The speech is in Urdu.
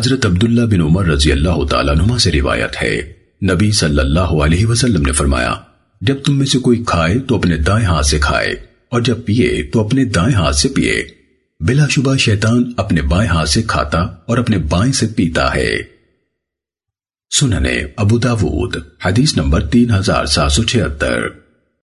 حضرت عبداللہ بن عمر رضی اللہ تعالیٰ نما سے روایت ہے۔ نبی صلی اللہ علیہ وسلم نے فرمایا، جب تم میں سے کوئی کھائے تو اپنے دائیں ہاتھ سے کھائے، اور جب پیئے تو اپنے دائیں ہاتھ سے پیئے بلا شبہ شیطان اپنے بائیں ہاتھ سے کھاتا اور اپنے بائیں سے پیتا ہے۔ سننے ابو داود، حدیث نمبر تین ہزار سات سو چھہتر۔